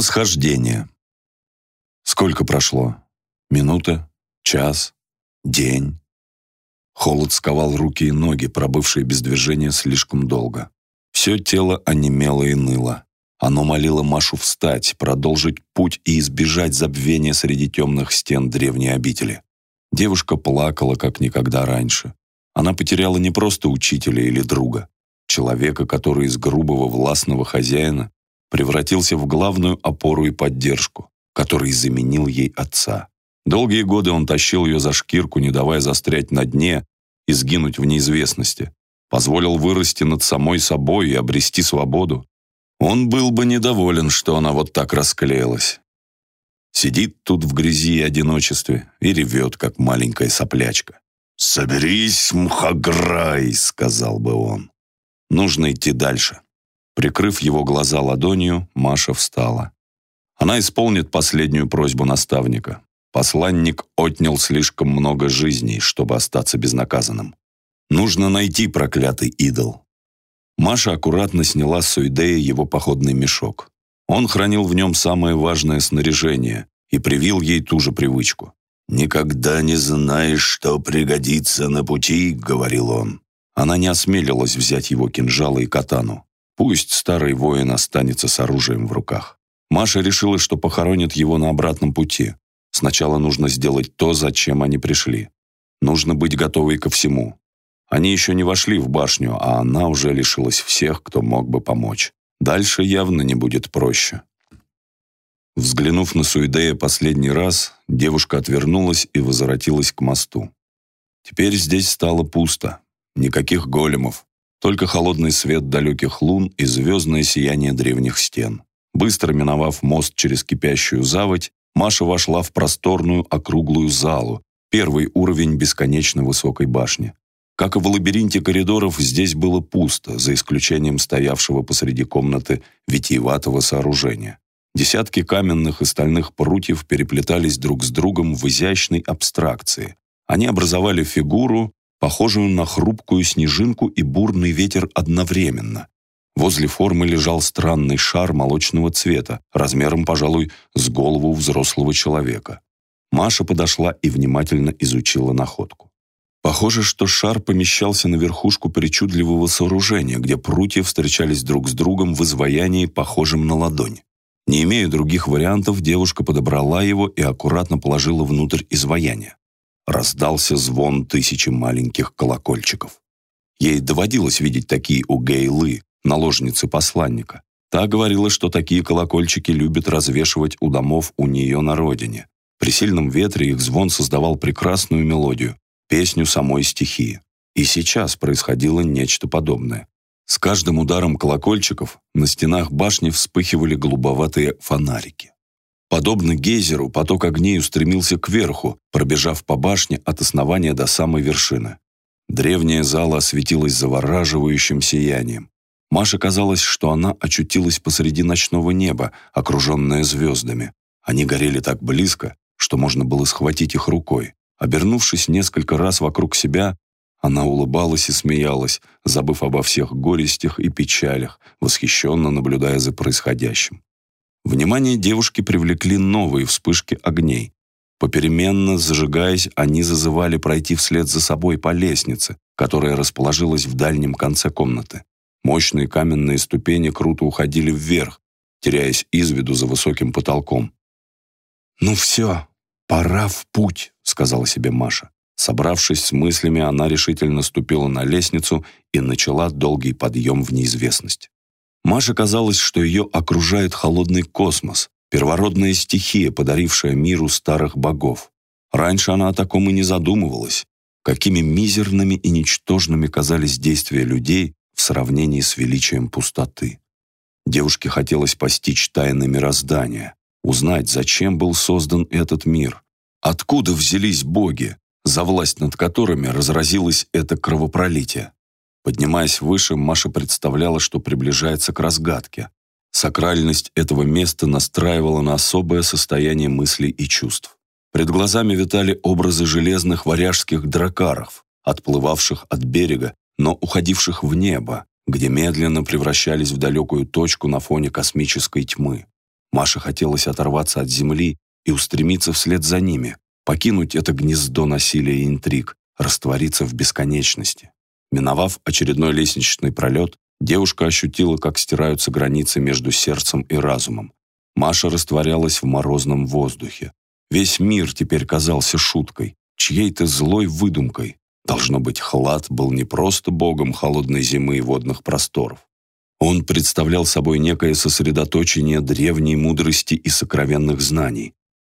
Восхождение. Сколько прошло? Минута? Час? День? Холод сковал руки и ноги, пробывшие без движения слишком долго. Все тело онемело и ныло. Оно молило Машу встать, продолжить путь и избежать забвения среди темных стен древней обители. Девушка плакала, как никогда раньше. Она потеряла не просто учителя или друга, человека, который из грубого властного хозяина превратился в главную опору и поддержку, который заменил ей отца. Долгие годы он тащил ее за шкирку, не давая застрять на дне и сгинуть в неизвестности. Позволил вырасти над самой собой и обрести свободу. Он был бы недоволен, что она вот так расклеилась. Сидит тут в грязи и одиночестве и ревет, как маленькая соплячка. «Соберись, мухограй!» — сказал бы он. Нужно идти дальше. Прикрыв его глаза ладонью, Маша встала. Она исполнит последнюю просьбу наставника. Посланник отнял слишком много жизней, чтобы остаться безнаказанным. Нужно найти проклятый идол. Маша аккуратно сняла с Суидея его походный мешок. Он хранил в нем самое важное снаряжение и привил ей ту же привычку. «Никогда не знаешь, что пригодится на пути», — говорил он. Она не осмелилась взять его кинжалы и катану. Пусть старый воин останется с оружием в руках. Маша решила, что похоронит его на обратном пути. Сначала нужно сделать то, зачем они пришли. Нужно быть готовой ко всему. Они еще не вошли в башню, а она уже лишилась всех, кто мог бы помочь. Дальше явно не будет проще. Взглянув на Суидея последний раз, девушка отвернулась и возвратилась к мосту. Теперь здесь стало пусто. Никаких големов, только холодный свет далеких лун и звездное сияние древних стен. Быстро миновав мост через кипящую заводь, Маша вошла в просторную округлую залу, первый уровень бесконечно высокой башни. Как и в лабиринте коридоров, здесь было пусто, за исключением стоявшего посреди комнаты витиеватого сооружения. Десятки каменных и стальных прутьев переплетались друг с другом в изящной абстракции. Они образовали фигуру, похожую на хрупкую снежинку и бурный ветер одновременно. Возле формы лежал странный шар молочного цвета, размером, пожалуй, с голову взрослого человека. Маша подошла и внимательно изучила находку. Похоже, что шар помещался на верхушку причудливого сооружения, где прутья встречались друг с другом в изваянии, похожем на ладонь. Не имея других вариантов, девушка подобрала его и аккуратно положила внутрь изваяния раздался звон тысячи маленьких колокольчиков. Ей доводилось видеть такие у Гейлы, наложницы посланника. Та говорила, что такие колокольчики любят развешивать у домов у нее на родине. При сильном ветре их звон создавал прекрасную мелодию, песню самой стихии. И сейчас происходило нечто подобное. С каждым ударом колокольчиков на стенах башни вспыхивали голубоватые фонарики. Подобно гейзеру, поток огней устремился кверху, пробежав по башне от основания до самой вершины. Древняя зала осветилась завораживающим сиянием. Маше казалось, что она очутилась посреди ночного неба, окруженная звездами. Они горели так близко, что можно было схватить их рукой. Обернувшись несколько раз вокруг себя, она улыбалась и смеялась, забыв обо всех горестях и печалях, восхищенно наблюдая за происходящим. Внимание девушки привлекли новые вспышки огней. Попеременно зажигаясь, они зазывали пройти вслед за собой по лестнице, которая расположилась в дальнем конце комнаты. Мощные каменные ступени круто уходили вверх, теряясь из виду за высоким потолком. «Ну все, пора в путь», — сказала себе Маша. Собравшись с мыслями, она решительно ступила на лестницу и начала долгий подъем в неизвестность. Маше казалось, что ее окружает холодный космос, первородная стихия, подарившая миру старых богов. Раньше она о таком и не задумывалась. Какими мизерными и ничтожными казались действия людей в сравнении с величием пустоты. Девушке хотелось постичь тайны мироздания, узнать, зачем был создан этот мир, откуда взялись боги, за власть над которыми разразилось это кровопролитие. Поднимаясь выше, Маша представляла, что приближается к разгадке. Сакральность этого места настраивала на особое состояние мыслей и чувств. Пред глазами витали образы железных варяжских дракаров, отплывавших от берега, но уходивших в небо, где медленно превращались в далекую точку на фоне космической тьмы. Маше хотелось оторваться от земли и устремиться вслед за ними, покинуть это гнездо насилия и интриг, раствориться в бесконечности. Миновав очередной лестничный пролет, девушка ощутила, как стираются границы между сердцем и разумом. Маша растворялась в морозном воздухе. Весь мир теперь казался шуткой, чьей-то злой выдумкой. Должно быть, Хлад был не просто богом холодной зимы и водных просторов. Он представлял собой некое сосредоточение древней мудрости и сокровенных знаний.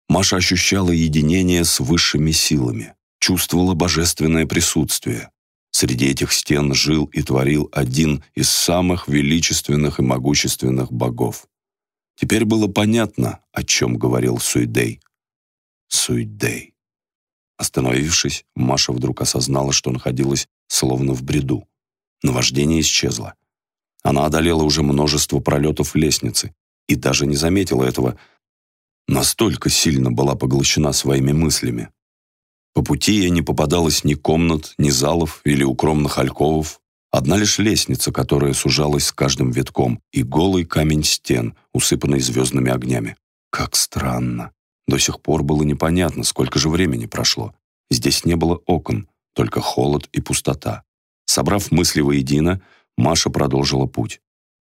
Маша ощущала единение с высшими силами, чувствовала божественное присутствие. Среди этих стен жил и творил один из самых величественных и могущественных богов. Теперь было понятно, о чем говорил Суидей. Суидей. Остановившись, Маша вдруг осознала, что находилась словно в бреду. Наваждение исчезло. Она одолела уже множество пролетов лестницы и даже не заметила этого. Настолько сильно была поглощена своими мыслями. По пути ей не попадалось ни комнат, ни залов или укромных альковов. Одна лишь лестница, которая сужалась с каждым витком, и голый камень стен, усыпанный звездными огнями. Как странно. До сих пор было непонятно, сколько же времени прошло. Здесь не было окон, только холод и пустота. Собрав мысли воедино, Маша продолжила путь.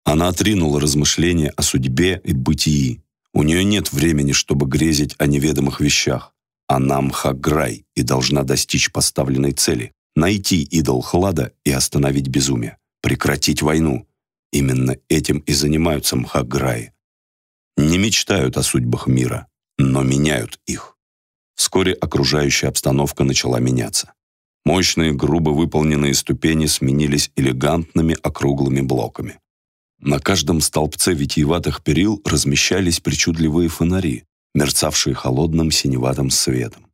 Она отринула размышления о судьбе и бытии. У нее нет времени, чтобы грезить о неведомых вещах. Она Мхаграй и должна достичь поставленной цели – найти идол Хлада и остановить безумие, прекратить войну. Именно этим и занимаются Мхаграи. Не мечтают о судьбах мира, но меняют их. Вскоре окружающая обстановка начала меняться. Мощные, грубо выполненные ступени сменились элегантными округлыми блоками. На каждом столбце витиеватых перил размещались причудливые фонари, мерцавшие холодным синеватым светом.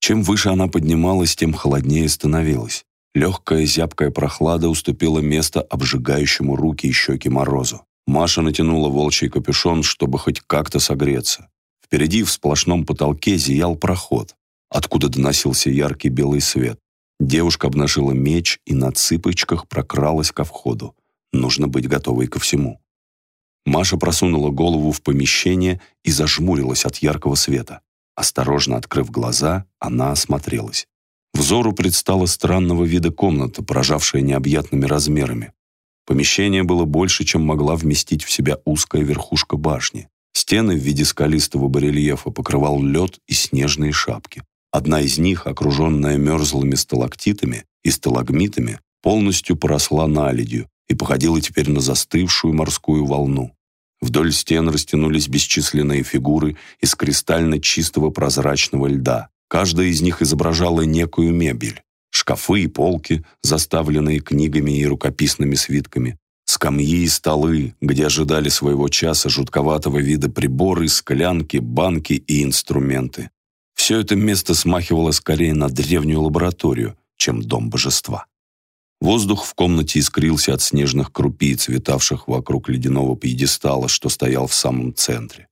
Чем выше она поднималась, тем холоднее становилась. Легкая зябкая прохлада уступила место обжигающему руки и щеки морозу. Маша натянула волчий капюшон, чтобы хоть как-то согреться. Впереди в сплошном потолке зиял проход, откуда доносился яркий белый свет. Девушка обнажила меч и на цыпочках прокралась ко входу. Нужно быть готовой ко всему. Маша просунула голову в помещение и зажмурилась от яркого света. Осторожно открыв глаза, она осмотрелась. Взору предстала странного вида комната, поражавшая необъятными размерами. Помещение было больше, чем могла вместить в себя узкая верхушка башни. Стены в виде скалистого барельефа покрывал лед и снежные шапки. Одна из них, окруженная мерзлыми сталактитами и сталагмитами, полностью поросла наледью и походила теперь на застывшую морскую волну. Вдоль стен растянулись бесчисленные фигуры из кристально чистого прозрачного льда. Каждая из них изображала некую мебель. Шкафы и полки, заставленные книгами и рукописными свитками, скамьи и столы, где ожидали своего часа жутковатого вида приборы, склянки, банки и инструменты. Все это место смахивало скорее на древнюю лабораторию, чем дом божества. Воздух в комнате искрился от снежных крупиц, витавших вокруг ледяного пьедестала, что стоял в самом центре.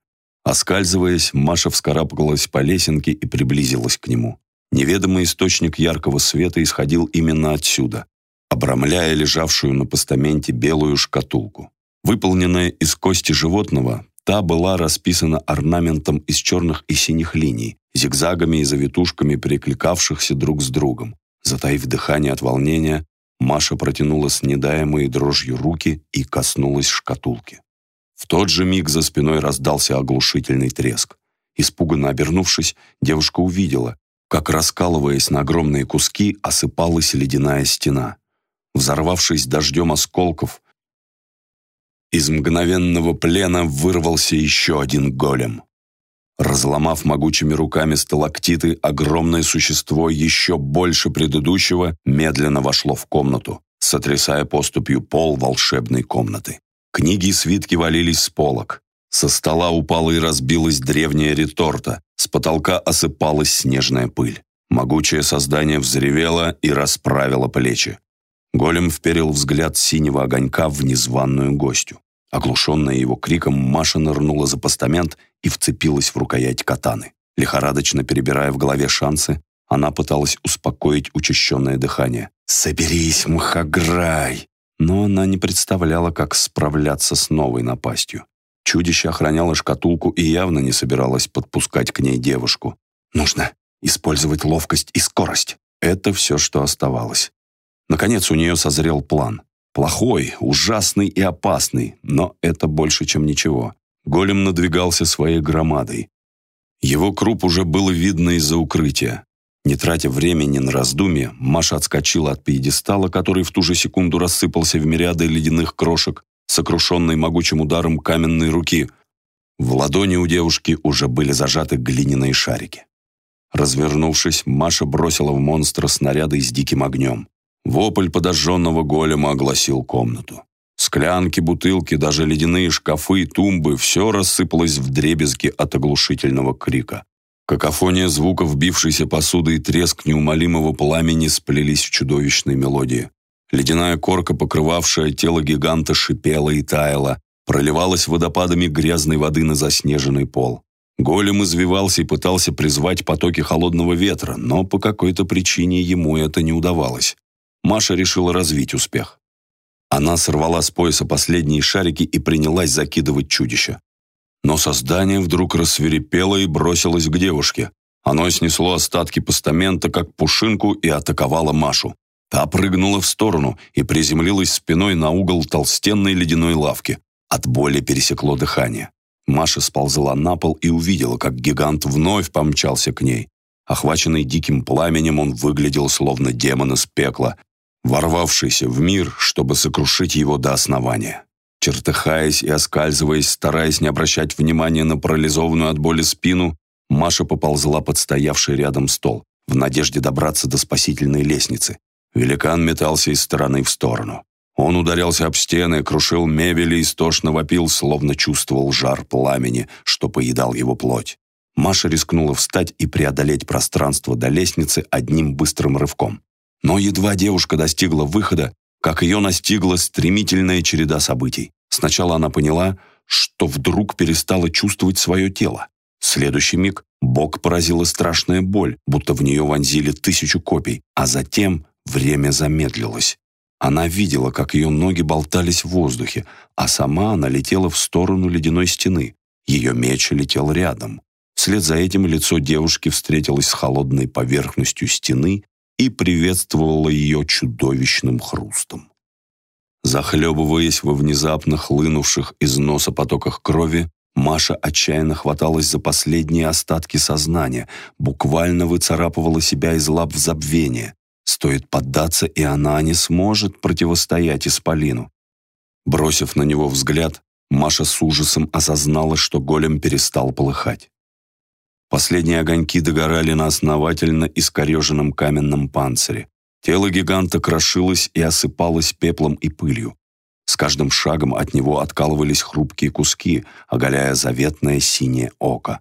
Оскальзываясь, Маша вскарабкалась по лесенке и приблизилась к нему. Неведомый источник яркого света исходил именно отсюда, обрамляя лежавшую на постаменте белую шкатулку. Выполненная из кости животного, та была расписана орнаментом из черных и синих линий, зигзагами и завитушками, перекликавшихся друг с другом. Затаив дыхание от волнения, Маша протянула с недаемой дрожью руки и коснулась шкатулки. В тот же миг за спиной раздался оглушительный треск. Испуганно обернувшись, девушка увидела, как, раскалываясь на огромные куски, осыпалась ледяная стена. Взорвавшись дождем осколков, из мгновенного плена вырвался еще один голем. Разломав могучими руками сталактиты, огромное существо, еще больше предыдущего, медленно вошло в комнату, сотрясая поступью пол волшебной комнаты. Книги и свитки валились с полок. Со стола упала и разбилась древняя реторта, с потолка осыпалась снежная пыль. Могучее создание взревело и расправило плечи. Голем вперил взгляд синего огонька в незваную гостю. Оглушенная его криком, Маша нырнула за постамент и вцепилась в рукоять катаны. Лихорадочно перебирая в голове шансы, она пыталась успокоить учащенное дыхание. «Соберись, Мхаграй!» Но она не представляла, как справляться с новой напастью. Чудище охраняло шкатулку и явно не собиралось подпускать к ней девушку. Нужно использовать ловкость и скорость. Это все, что оставалось. Наконец у нее созрел план. Плохой, ужасный и опасный, но это больше, чем ничего. Голем надвигался своей громадой. Его круп уже было видно из-за укрытия. Не тратя времени на раздумье, Маша отскочила от пьедестала, который в ту же секунду рассыпался в мириады ледяных крошек, сокрушенной могучим ударом каменной руки. В ладони у девушки уже были зажаты глиняные шарики. Развернувшись, Маша бросила в монстра снаряды с диким огнем. Вопль подожженного голема огласил комнату. Склянки, бутылки, даже ледяные шкафы и тумбы – все рассыпалось в дребезги от оглушительного крика. Какофония звуков бившейся посуды и треск неумолимого пламени сплелись в чудовищной мелодии. Ледяная корка, покрывавшая тело гиганта, шипела и таяла, проливалась водопадами грязной воды на заснеженный пол. Голем извивался и пытался призвать потоки холодного ветра, но по какой-то причине ему это не удавалось. Маша решила развить успех. Она сорвала с пояса последние шарики и принялась закидывать чудище. Но создание вдруг рассверепело и бросилось к девушке. Оно снесло остатки постамента, как пушинку, и атаковало Машу. Та прыгнула в сторону и приземлилась спиной на угол толстенной ледяной лавки. От боли пересекло дыхание. Маша сползла на пол и увидела, как гигант вновь помчался к ней. Охваченный диким пламенем, он выглядел словно демон из пекла, ворвавшийся в мир, чтобы сокрушить его до основания. Чертыхаясь и оскальзываясь, стараясь не обращать внимания на парализованную от боли спину, Маша поползла под стоявший рядом стол, в надежде добраться до спасительной лестницы. Великан метался из стороны в сторону. Он ударялся об стены, крушил мебель и истошно вопил, словно чувствовал жар пламени, что поедал его плоть. Маша рискнула встать и преодолеть пространство до лестницы одним быстрым рывком. Но едва девушка достигла выхода, как ее настигла стремительная череда событий. Сначала она поняла, что вдруг перестала чувствовать свое тело. В следующий миг бок поразила страшная боль, будто в нее вонзили тысячу копий, а затем Время замедлилось. Она видела, как ее ноги болтались в воздухе, а сама она летела в сторону ледяной стены. Ее меч летел рядом. Вслед за этим лицо девушки встретилось с холодной поверхностью стены и приветствовало ее чудовищным хрустом. Захлебываясь во внезапно хлынувших из носа потоках крови, Маша отчаянно хваталась за последние остатки сознания, буквально выцарапывала себя из лап в забвение. Стоит поддаться, и она не сможет противостоять Исполину. Бросив на него взгляд, Маша с ужасом осознала, что голем перестал полыхать. Последние огоньки догорали на основательно искореженном каменном панцире. Тело гиганта крошилось и осыпалось пеплом и пылью. С каждым шагом от него откалывались хрупкие куски, оголяя заветное синее око.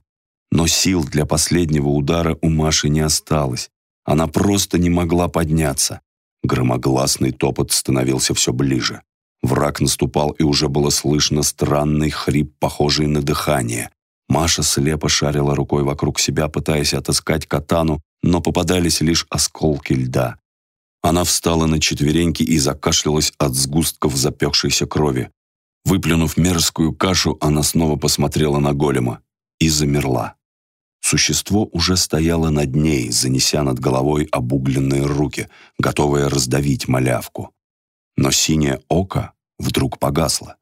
Но сил для последнего удара у Маши не осталось. Она просто не могла подняться. Громогласный топот становился все ближе. Враг наступал, и уже было слышно странный хрип, похожий на дыхание. Маша слепо шарила рукой вокруг себя, пытаясь отыскать катану, но попадались лишь осколки льда. Она встала на четвереньки и закашлялась от сгустков запекшейся крови. Выплюнув мерзкую кашу, она снова посмотрела на голема и замерла. Существо уже стояло над ней, занеся над головой обугленные руки, готовое раздавить малявку. Но синее око вдруг погасло.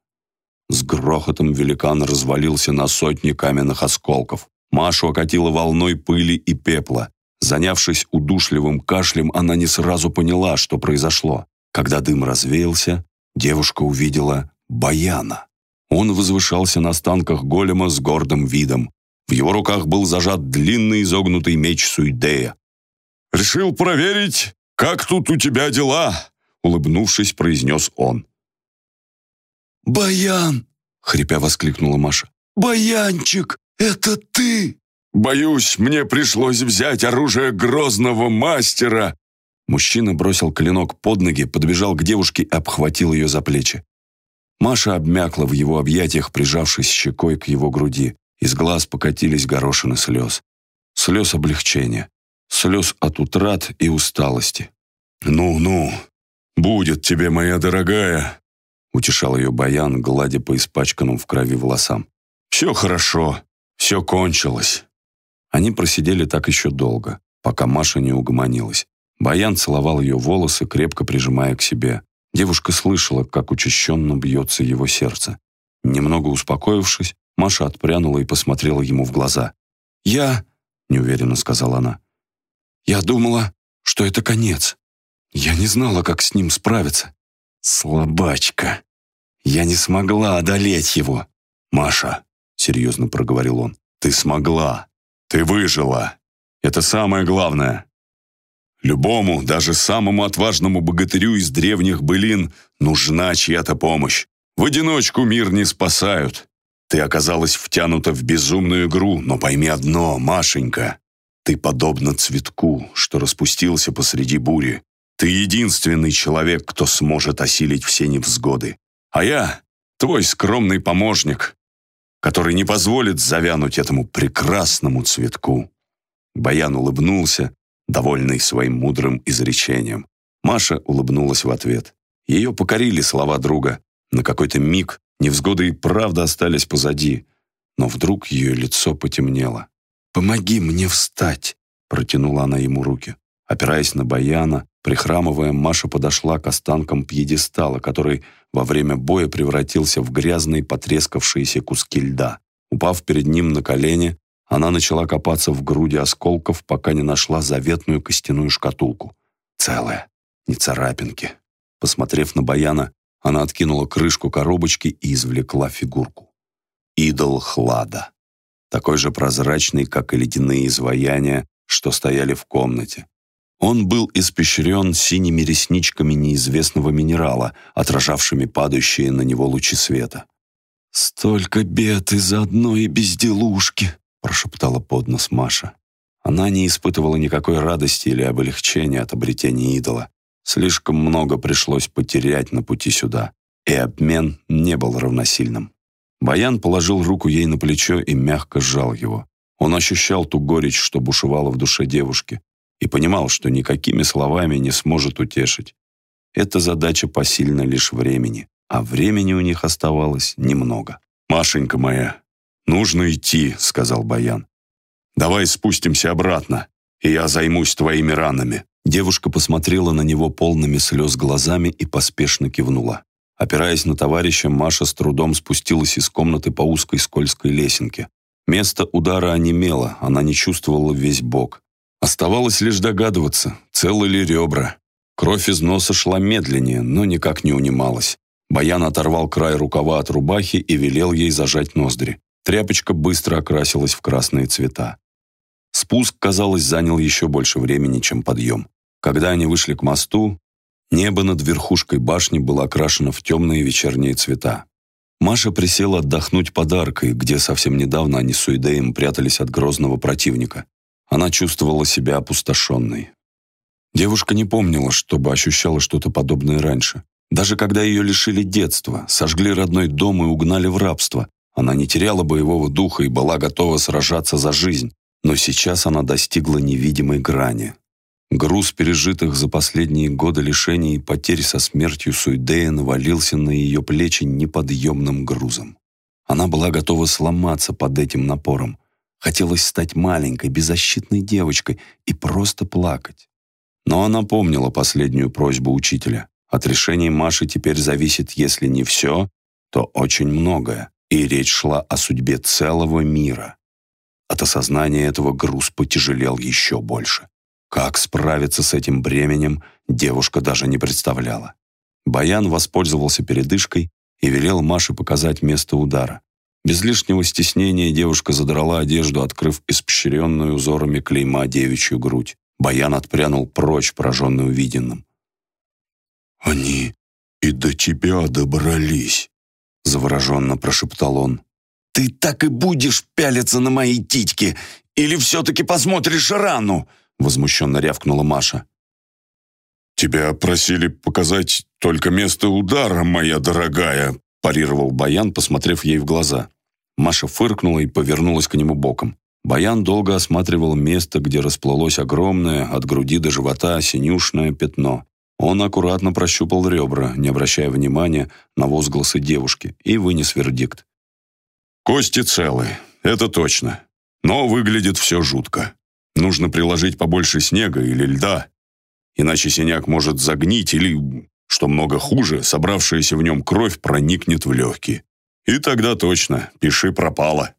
С грохотом великан развалился на сотни каменных осколков. Машу окатило волной пыли и пепла. Занявшись удушливым кашлем, она не сразу поняла, что произошло. Когда дым развеялся, девушка увидела Баяна. Он возвышался на станках голема с гордым видом. В его руках был зажат длинный изогнутый меч Суидея. «Решил проверить, как тут у тебя дела?» Улыбнувшись, произнес он. «Баян!» — хрипя воскликнула Маша. «Баянчик, это ты!» «Боюсь, мне пришлось взять оружие грозного мастера!» Мужчина бросил клинок под ноги, подбежал к девушке и обхватил ее за плечи. Маша обмякла в его объятиях, прижавшись щекой к его груди. Из глаз покатились горошины слез. Слез облегчения. Слез от утрат и усталости. «Ну-ну, будет тебе, моя дорогая!» Утешал ее Баян, гладя по испачканным в крови волосам. Все хорошо, все кончилось». Они просидели так еще долго, пока Маша не угомонилась. Баян целовал ее волосы, крепко прижимая к себе. Девушка слышала, как учащенно бьется его сердце. Немного успокоившись, Маша отпрянула и посмотрела ему в глаза. «Я...» — неуверенно сказала она. «Я думала, что это конец. Я не знала, как с ним справиться. Слабачка. Я не смогла одолеть его. Маша, серьезно проговорил он, ты смогла. Ты выжила. Это самое главное. Любому, даже самому отважному богатырю из древних былин нужна чья-то помощь. В одиночку мир не спасают. Ты оказалась втянута в безумную игру, но пойми одно, Машенька. Ты подобна цветку, что распустился посреди бури. Ты единственный человек, кто сможет осилить все невзгоды. А я — твой скромный помощник, который не позволит завянуть этому прекрасному цветку». Баян улыбнулся, довольный своим мудрым изречением. Маша улыбнулась в ответ. Ее покорили слова друга. На какой-то миг невзгоды и правда остались позади, но вдруг ее лицо потемнело. «Помоги мне встать!» Протянула она ему руки. Опираясь на Баяна, прихрамывая, Маша подошла к останкам пьедестала, который во время боя превратился в грязные потрескавшиеся куски льда. Упав перед ним на колени, она начала копаться в груди осколков, пока не нашла заветную костяную шкатулку. Целая, не царапинки. Посмотрев на Баяна, она откинула крышку коробочки и извлекла фигурку. Идол Хлада. Такой же прозрачный, как и ледяные изваяния, что стояли в комнате. Он был испещрен синими ресничками неизвестного минерала, отражавшими падающие на него лучи света. «Столько бед из-за одной безделушки!» прошептала под нос Маша. Она не испытывала никакой радости или облегчения от обретения идола. Слишком много пришлось потерять на пути сюда, и обмен не был равносильным. Баян положил руку ей на плечо и мягко сжал его. Он ощущал ту горечь, что бушевала в душе девушки, и понимал, что никакими словами не сможет утешить. Эта задача посильна лишь времени, а времени у них оставалось немного. «Машенька моя, нужно идти», — сказал Баян. «Давай спустимся обратно, и я займусь твоими ранами». Девушка посмотрела на него полными слез глазами и поспешно кивнула. Опираясь на товарища, Маша с трудом спустилась из комнаты по узкой скользкой лесенке. Место удара онемело, она не чувствовала весь бок. Оставалось лишь догадываться, целы ли ребра. Кровь из носа шла медленнее, но никак не унималась. Баян оторвал край рукава от рубахи и велел ей зажать ноздри. Тряпочка быстро окрасилась в красные цвета. Спуск, казалось, занял еще больше времени, чем подъем. Когда они вышли к мосту, небо над верхушкой башни было окрашено в темные вечерние цвета. Маша присела отдохнуть подаркой, где совсем недавно они с Уидеем прятались от грозного противника. Она чувствовала себя опустошенной. Девушка не помнила, чтобы ощущала что-то подобное раньше. Даже когда ее лишили детства, сожгли родной дом и угнали в рабство, она не теряла боевого духа и была готова сражаться за жизнь. Но сейчас она достигла невидимой грани. Груз пережитых за последние годы лишений и потерь со смертью Суидея навалился на ее плечи неподъемным грузом. Она была готова сломаться под этим напором. Хотелось стать маленькой, беззащитной девочкой и просто плакать. Но она помнила последнюю просьбу учителя. От решения Маши теперь зависит, если не все, то очень многое. И речь шла о судьбе целого мира. От осознания этого груз потяжелел еще больше. Как справиться с этим бременем, девушка даже не представляла. Баян воспользовался передышкой и велел Маше показать место удара. Без лишнего стеснения девушка задрала одежду, открыв испещренную узорами клейма девичью грудь. Баян отпрянул прочь, пораженный увиденным. «Они и до тебя добрались», — завороженно прошептал он. «Ты так и будешь пялиться на мои титьки, или все-таки посмотришь рану?» возмущенно рявкнула Маша. «Тебя просили показать только место удара, моя дорогая», парировал Баян, посмотрев ей в глаза. Маша фыркнула и повернулась к нему боком. Баян долго осматривал место, где расплылось огромное, от груди до живота, синюшное пятно. Он аккуратно прощупал ребра, не обращая внимания на возгласы девушки, и вынес вердикт. Кости целы, это точно. Но выглядит все жутко. Нужно приложить побольше снега или льда, иначе синяк может загнить или, что много хуже, собравшаяся в нем кровь проникнет в легкие. И тогда точно, пиши пропало.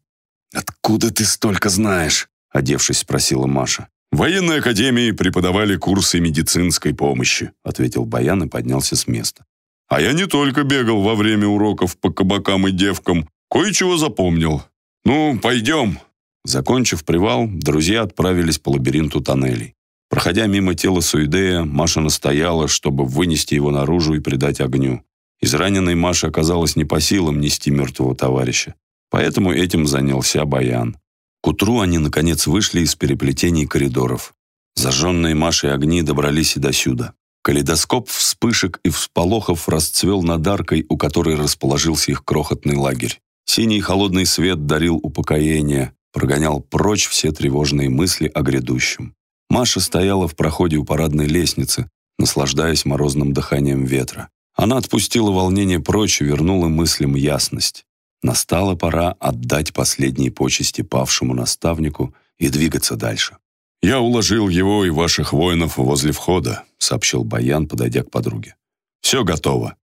«Откуда ты столько знаешь?» – одевшись, спросила Маша. «В военной академии преподавали курсы медицинской помощи», – ответил Баян и поднялся с места. «А я не только бегал во время уроков по кабакам и девкам, кое-чего запомнил. Ну, пойдем». Закончив привал, друзья отправились по лабиринту тоннелей. Проходя мимо тела Суидея, Маша настояла, чтобы вынести его наружу и придать огню. Израненной Маше оказалось не по силам нести мертвого товарища. Поэтому этим занялся Баян. К утру они, наконец, вышли из переплетений коридоров. Зажженные Машей огни добрались и до сюда. Калейдоскоп вспышек и всполохов расцвел над аркой, у которой расположился их крохотный лагерь. Синий холодный свет дарил упокоение, прогонял прочь все тревожные мысли о грядущем. Маша стояла в проходе у парадной лестницы, наслаждаясь морозным дыханием ветра. Она отпустила волнение прочь и вернула мыслям ясность. Настала пора отдать последние почести павшему наставнику и двигаться дальше. «Я уложил его и ваших воинов возле входа», сообщил Баян, подойдя к подруге. «Все готово».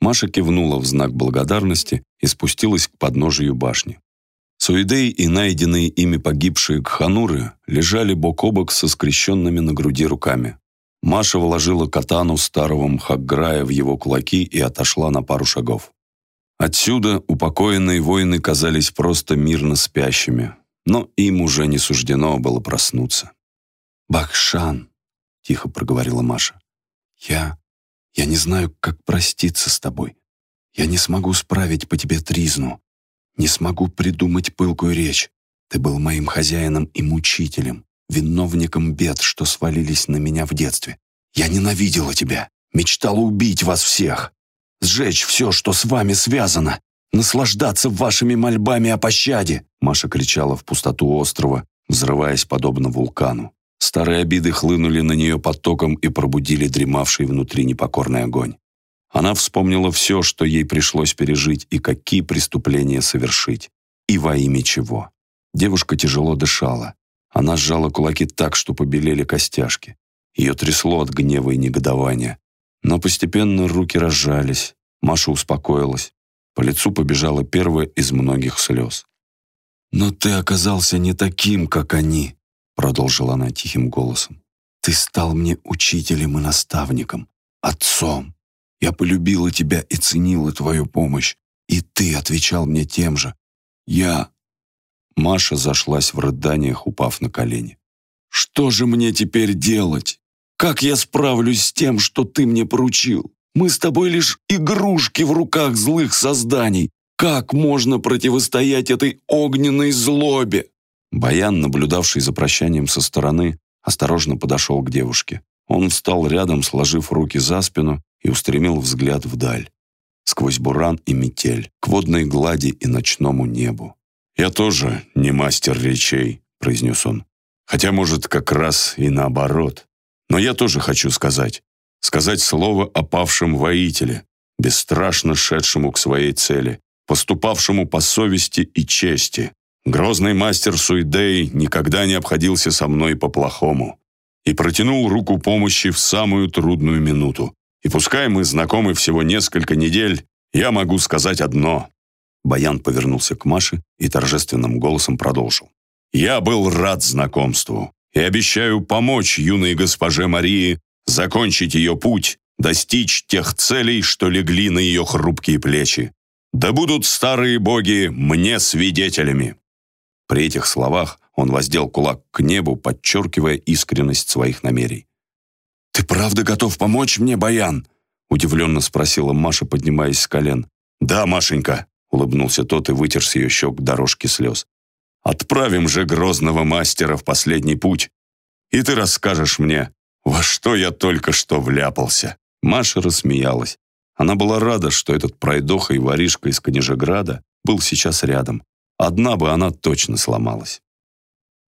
Маша кивнула в знак благодарности и спустилась к подножию башни. Суидей и найденные ими погибшие кхануры лежали бок о бок со скрещенными на груди руками. Маша вложила катану старого Мхаграя в его кулаки и отошла на пару шагов. Отсюда упокоенные воины казались просто мирно спящими, но им уже не суждено было проснуться. «Бахшан», — тихо проговорила Маша, — «я... я не знаю, как проститься с тобой. Я не смогу справить по тебе тризну, не смогу придумать пылкую речь. Ты был моим хозяином и мучителем, виновником бед, что свалились на меня в детстве. Я ненавидела тебя, мечтала убить вас всех сжечь все, что с вами связано, наслаждаться вашими мольбами о пощаде!» Маша кричала в пустоту острова, взрываясь подобно вулкану. Старые обиды хлынули на нее потоком и пробудили дремавший внутри непокорный огонь. Она вспомнила все, что ей пришлось пережить и какие преступления совершить. И во имя чего. Девушка тяжело дышала. Она сжала кулаки так, что побелели костяшки. Ее трясло от гнева и негодования. Но постепенно руки разжались, Маша успокоилась. По лицу побежала первая из многих слез. «Но ты оказался не таким, как они», продолжила она тихим голосом. «Ты стал мне учителем и наставником, отцом. Я полюбила тебя и ценила твою помощь, и ты отвечал мне тем же. Я...» Маша зашлась в рыданиях, упав на колени. «Что же мне теперь делать?» Как я справлюсь с тем, что ты мне поручил? Мы с тобой лишь игрушки в руках злых созданий. Как можно противостоять этой огненной злобе?» Баян, наблюдавший за прощанием со стороны, осторожно подошел к девушке. Он встал рядом, сложив руки за спину и устремил взгляд вдаль. Сквозь буран и метель, к водной глади и ночному небу. «Я тоже не мастер речей», — произнес он. «Хотя, может, как раз и наоборот. Но я тоже хочу сказать. Сказать слово о павшем воителе, бесстрашно шедшему к своей цели, поступавшему по совести и чести. Грозный мастер Суидей никогда не обходился со мной по-плохому и протянул руку помощи в самую трудную минуту. И пускай мы знакомы всего несколько недель, я могу сказать одно. Баян повернулся к Маше и торжественным голосом продолжил. Я был рад знакомству и обещаю помочь юной госпоже Марии закончить ее путь, достичь тех целей, что легли на ее хрупкие плечи. Да будут старые боги мне свидетелями». При этих словах он воздел кулак к небу, подчеркивая искренность своих намерений. «Ты правда готов помочь мне, Баян?» удивленно спросила Маша, поднимаясь с колен. «Да, Машенька», — улыбнулся тот и вытер с ее щек дорожки слез. Отправим же грозного мастера в последний путь, и ты расскажешь мне, во что я только что вляпался». Маша рассмеялась. Она была рада, что этот пройдоха и воришка из Конежеграда был сейчас рядом. Одна бы она точно сломалась.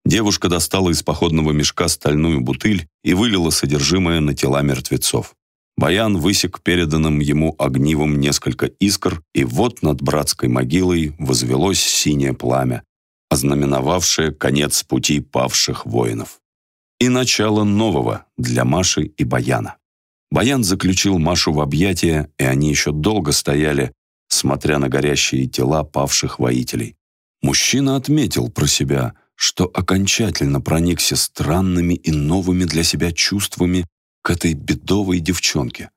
Девушка достала из походного мешка стальную бутыль и вылила содержимое на тела мертвецов. Баян высек переданным ему огнивом несколько искр, и вот над братской могилой возвелось синее пламя, ознаменовавшее конец пути павших воинов. И начало нового для Маши и Баяна. Баян заключил Машу в объятия, и они еще долго стояли, смотря на горящие тела павших воителей. Мужчина отметил про себя, что окончательно проникся странными и новыми для себя чувствами к этой бедовой девчонке.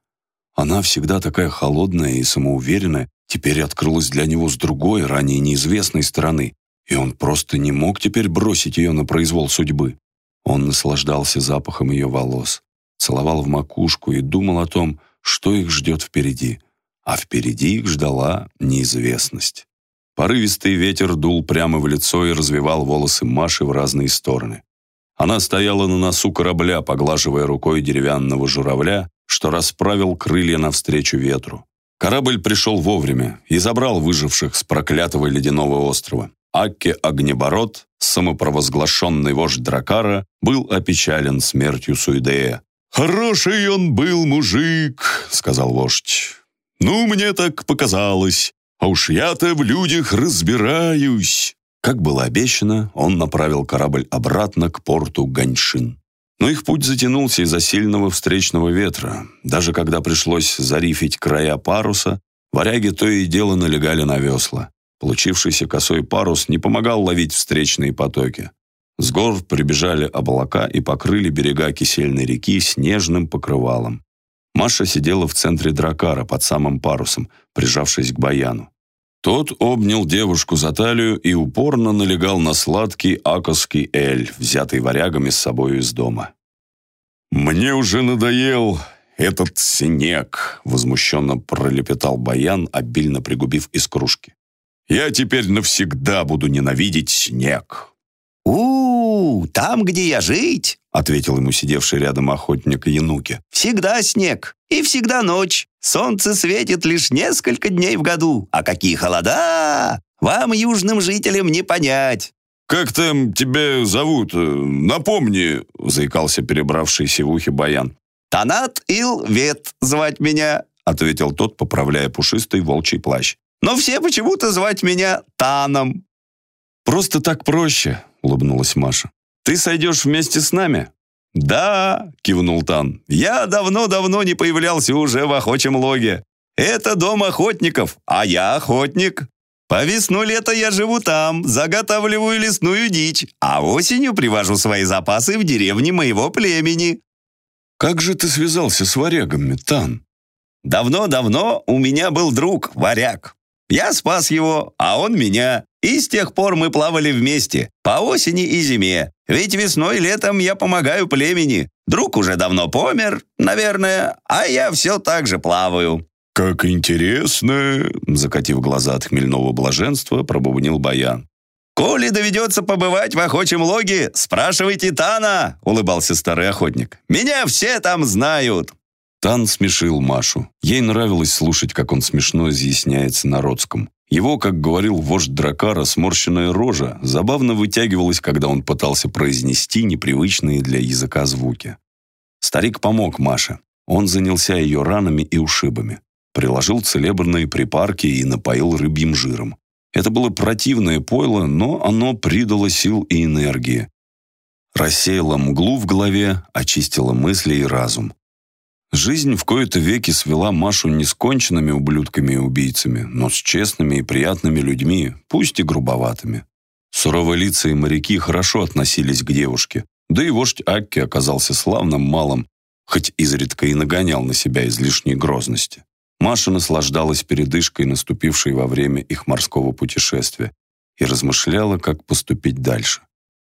Она всегда такая холодная и самоуверенная, теперь открылась для него с другой, ранее неизвестной стороны, и он просто не мог теперь бросить ее на произвол судьбы. Он наслаждался запахом ее волос, целовал в макушку и думал о том, что их ждет впереди. А впереди их ждала неизвестность. Порывистый ветер дул прямо в лицо и развивал волосы Маши в разные стороны. Она стояла на носу корабля, поглаживая рукой деревянного журавля, что расправил крылья навстречу ветру. Корабль пришел вовремя и забрал выживших с проклятого ледяного острова. Акке Огнебород, самопровозглашенный вождь Дракара, был опечален смертью Суидея. «Хороший он был мужик», — сказал вождь. «Ну, мне так показалось. А уж я-то в людях разбираюсь». Как было обещано, он направил корабль обратно к порту Ганьшин. Но их путь затянулся из-за сильного встречного ветра. Даже когда пришлось зарифить края паруса, варяги то и дело налегали на весла. Получившийся косой парус не помогал ловить встречные потоки. С гор прибежали облака и покрыли берега кисельной реки снежным покрывалом. Маша сидела в центре дракара под самым парусом, прижавшись к баяну. Тот обнял девушку за талию и упорно налегал на сладкий акосский эль, взятый варягами с собой из дома. «Мне уже надоел этот снег», — возмущенно пролепетал Баян, обильно пригубив из кружки. «Я теперь навсегда буду ненавидеть снег». «У-у-у, там, где я жить, ответил ему сидевший рядом охотник Януки. «Всегда снег и всегда ночь. Солнце светит лишь несколько дней в году. А какие холода! Вам, южным жителям, не понять». «Как там тебя зовут? Напомни», — заикался перебравшийся в ухе Баян. «Танат Ил Вет звать меня», — ответил тот, поправляя пушистый волчий плащ. «Но все почему-то звать меня Таном». «Просто так проще», — улыбнулась Маша. Ты сойдешь вместе с нами?» «Да», — кивнул Тан, — «я давно-давно не появлялся уже в охочем логе. Это дом охотников, а я охотник. По весну-лето я живу там, заготавливаю лесную дичь, а осенью привожу свои запасы в деревне моего племени». «Как же ты связался с варягами, Тан?» «Давно-давно у меня был друг, варяг. Я спас его, а он меня. И с тех пор мы плавали вместе, по осени и зиме. Ведь весной и летом я помогаю племени. Друг уже давно помер, наверное, а я все так же плаваю». «Как интересно!» Закатив глаза от хмельного блаженства, пробубнил Баян. «Коли доведется побывать в охочем логе, спрашивайте Тана!» улыбался старый охотник. «Меня все там знают!» Тан смешил Машу. Ей нравилось слушать, как он смешно изъясняется на родском. Его, как говорил вождь Дракара, сморщенная рожа забавно вытягивалась, когда он пытался произнести непривычные для языка звуки. Старик помог Маше. Он занялся ее ранами и ушибами. Приложил целебные припарки и напоил рыбьим жиром. Это было противное пойло, но оно придало сил и энергии. Рассеяло мглу в голове, очистило мысли и разум. Жизнь в кои-то веки свела Машу не с конченными ублюдками и убийцами, но с честными и приятными людьми, пусть и грубоватыми. Суроволицые моряки хорошо относились к девушке, да и вождь Акки оказался славным малым, хоть изредка и нагонял на себя излишней грозности. Маша наслаждалась передышкой, наступившей во время их морского путешествия, и размышляла, как поступить дальше.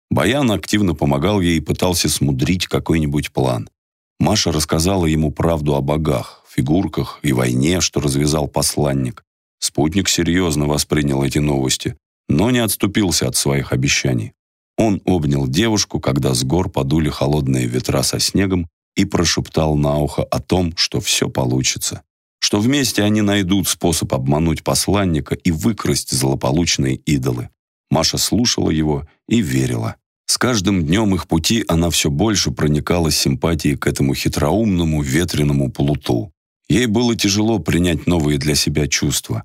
Баян активно помогал ей и пытался смудрить какой-нибудь план. Маша рассказала ему правду о богах, фигурках и войне, что развязал посланник. Спутник серьезно воспринял эти новости, но не отступился от своих обещаний. Он обнял девушку, когда с гор подули холодные ветра со снегом, и прошептал на ухо о том, что все получится, что вместе они найдут способ обмануть посланника и выкрасть злополучные идолы. Маша слушала его и верила. С каждым днем их пути она все больше проникала симпатией к этому хитроумному ветреному плуту. Ей было тяжело принять новые для себя чувства.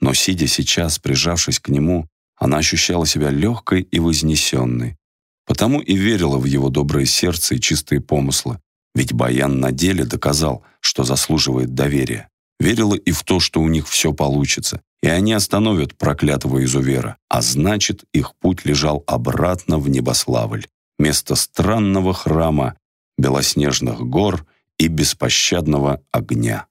Но сидя сейчас, прижавшись к нему, она ощущала себя легкой и вознесенной. Потому и верила в его доброе сердце и чистые помыслы. Ведь Баян на деле доказал, что заслуживает доверия. Верила и в то, что у них все получится, и они остановят проклятого изувера, а значит, их путь лежал обратно в Небославль, место странного храма, белоснежных гор и беспощадного огня.